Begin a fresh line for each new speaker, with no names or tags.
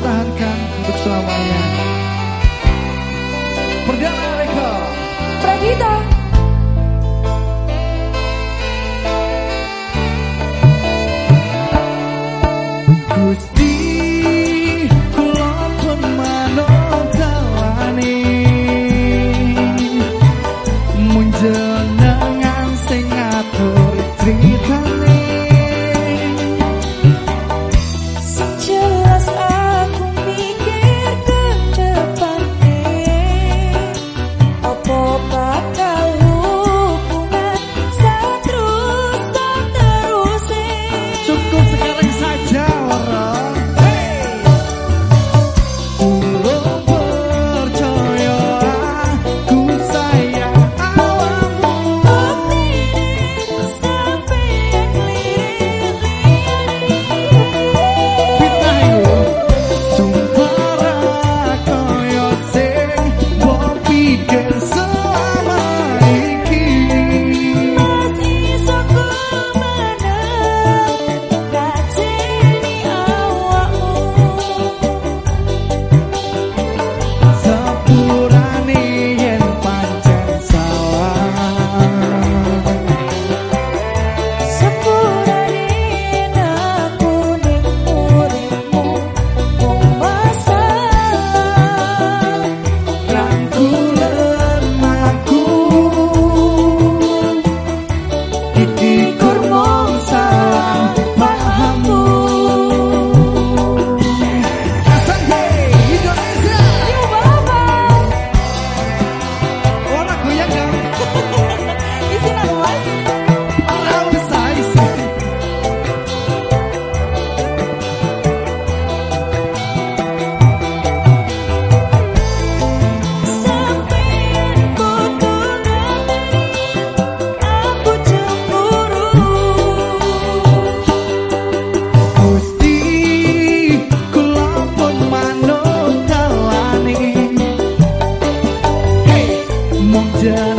pertahankan untuk selamanya. Perdana Record
Pragita down.